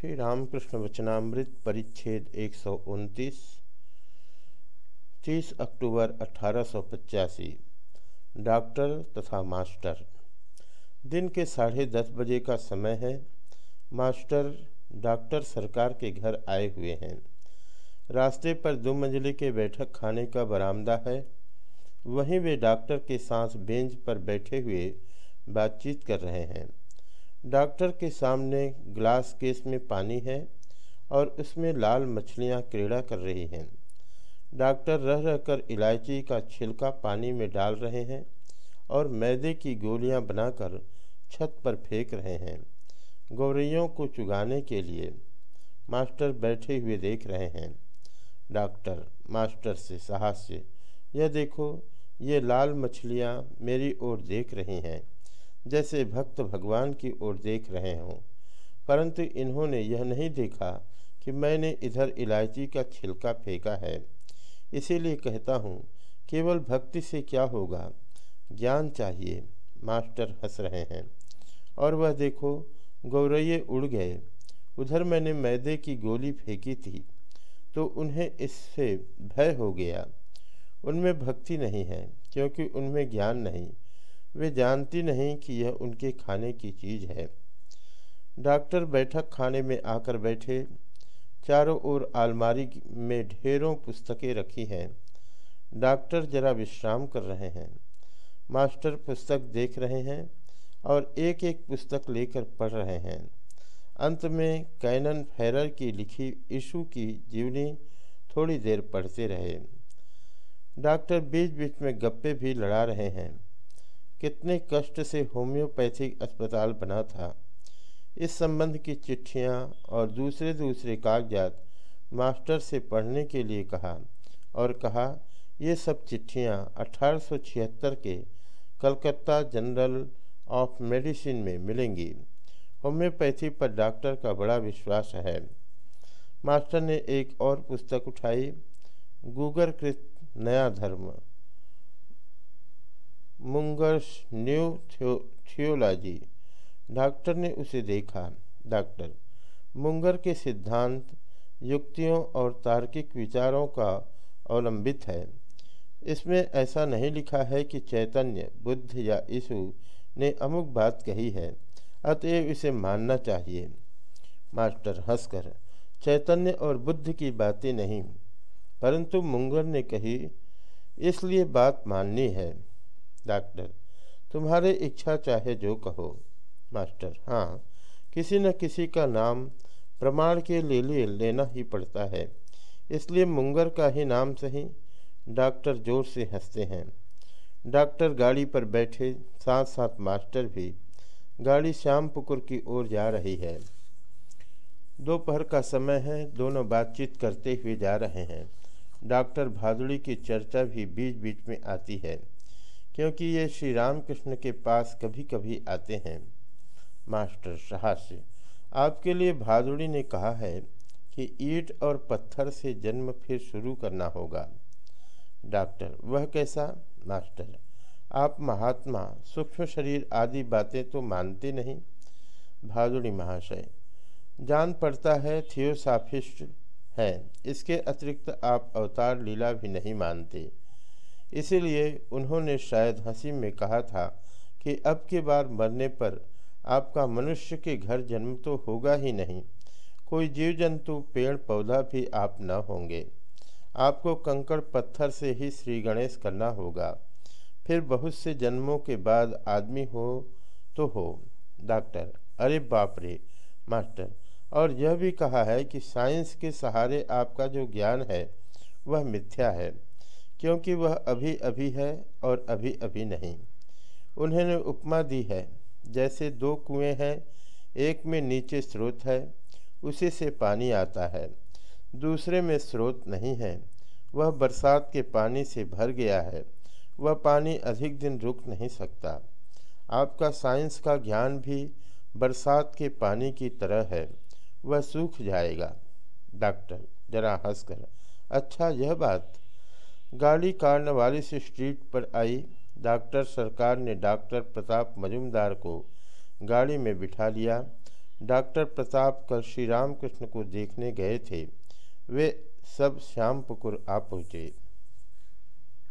श्री रामकृष्ण वचनामृत परिच्छेद एक सौ उनतीस, तीस अक्टूबर अठारह डॉक्टर तथा मास्टर। दिन के साढ़े दस बजे का समय है। मास्टर, डॉक्टर सरकार के घर आए हुए हैं। रास्ते पर दो मंजिले के बैठक खाने का बरामदा है। वहीं वे डॉक्टर के साथ बेंच पर बैठे हुए बातचीत कर रहे हैं। डॉक्टर के सामने ग्लास केस में पानी है और उसमें लाल मछलियाँ क्रीड़ा कर रही हैं। डॉक्टर रह रहकर इलायची का छिलका पानी में डाल रहे हैं और मैदे की गोलियाँ बनाकर छत पर फेंक रहे हैं। गौरैयों को चुगाने के लिए मास्टर बैठे हुए देख रहे हैं। डॉक्टर, मास्टर से साहस से यह देखो, ये लाल मछलियाँ मेरी ओर देख रही हैं। जैसे भक्त भगवान की ओर देख रहे हों। परंतु इन्होंने यह नहीं देखा कि मैंने इधर इलायची का छिलका फेंका है। इसीलिए कहता हूँ, केवल भक्ति से क्या होगा? ज्ञान चाहिए। मास्टर हंस रहे हैं। और वह देखो, गौरैये उड़ गए। उधर मैंने मैदे की गोली फेंकी थी तो उन्हें इससे भय हो गया। उनमें भक्ति नहीं है, क्योंकि उनमें ज्ञान नहीं। वे जानती नहीं कि यह उनके खाने की चीज़ है। डॉक्टर बैठक खाने में आकर बैठे, चारों ओर आलमारी में ढेरों पुस्तकें रखी हैं। डॉक्टर जरा विश्राम कर रहे हैं। मास्टर पुस्तक देख रहे हैं और एक एक पुस्तक लेकर पढ़ रहे हैं। अंत में कैनन फैरर की लिखी ईशु की जीवनी थोड़ी देर पढ़ते रहे। डॉक्टर बीच बीच में गप्पे भी लड़ा रहे हैं। कितने कष्ट से होम्योपैथिक अस्पताल बना था। इस संबंध की चिट्ठियाँ और दूसरे दूसरे कागजात मास्टर से पढ़ने के लिए कहा और कहा, ये सब चिट्ठियाँ अठारह सौ छिहत्तर के कलकत्ता जनरल ऑफ़ मेडिसिन में मिलेंगी। होम्योपैथी पर डॉक्टर का बड़ा विश्वास है। मास्टर ने एक और पुस्तक उठाई गूगर कृत नया धर्म। मुंगर्स न्यू थियोलॉजी। डॉक्टर ने उसे देखा। डॉक्टर, मुंगर के सिद्धांत, युक्तियों और तार्किक विचारों का अवलंबित है। इसमें ऐसा नहीं लिखा है कि चैतन्य, बुद्ध या यीशु ने अमुक बात कही है। अतएव इसे मानना चाहिए। मास्टर हंसकर, चैतन्य और बुद्ध की बातें नहीं, परंतु मुंगर ने कही, इसलिए बात माननी है। डॉक्टर, तुम्हारे इच्छा चाहे जो कहो। मास्टर हाँ किसी न किसी का नाम प्रमाण के लिए लिए लेना ही पड़ता है। इसलिए मुंगर का ही नाम सही, डॉक्टर ज़ोर से हँसते हैं। डॉक्टर गाड़ी पर बैठे साथ साथ मास्टर भी, गाड़ी श्याम पुकुर की ओर जा रही है। दोपहर का समय है, दोनों बातचीत करते हुए जा रहे हैं। डॉक्टर भादुड़ी की चर्चा भी बीच बीच में आती है। क्योंकि ये श्री रामकृष्ण के पास कभी कभी आते हैं। मास्टर सहास्य आपके लिए भादुड़ी ने कहा है कि ईट और पत्थर से जन्म फिर शुरू करना होगा। डॉक्टर, वह कैसा? मास्टर, आप महात्मा, सूक्ष्म शरीर आदि बातें तो मानते नहीं? भादुड़ी महाशय, जान पड़ता है थियोसाफिस्ट है, इसके अतिरिक्त आप अवतार लीला भी नहीं मानते। इसीलिए उन्होंने शायद हँसी में कहा था कि अब की बार मरने पर आपका मनुष्य के घर जन्म तो होगा ही नहीं। कोई जीव जंतु पेड़ पौधा भी आप न होंगे। आपको कंकड़ पत्थर से ही श्री गणेश करना होगा। फिर बहुत से जन्मों के बाद आदमी हो तो हो। डॉक्टर, अरे बाप रे! मास्टर, और यह भी कहा है कि साइंस के सहारे आपका जो ज्ञान है, वह मिथ्या है। क्योंकि वह अभी अभी है और अभी अभी नहीं। उन्होंने उपमा दी है, जैसे दो कुएँ हैं, एक में नीचे स्रोत है, उसी से पानी आता है। दूसरे में स्रोत नहीं है। वह बरसात के पानी से भर गया है। वह पानी अधिक दिन रुक नहीं सकता। आपका साइंस का ज्ञान भी बरसात के पानी की तरह है। वह सूख जाएगा। डॉक्टर, जरा हंसकर अच्छा यह बात गाड़ी से स्ट्रीट पर आई डॉक्टर सरकार ने डॉक्टर प्रताप मजुमदार को गाड़ी में बिठा लिया। डॉक्टर प्रताप कल श्री रामकृष्ण को देखने गए थे। वे सब श्यामपुकुर आ पहुँचे।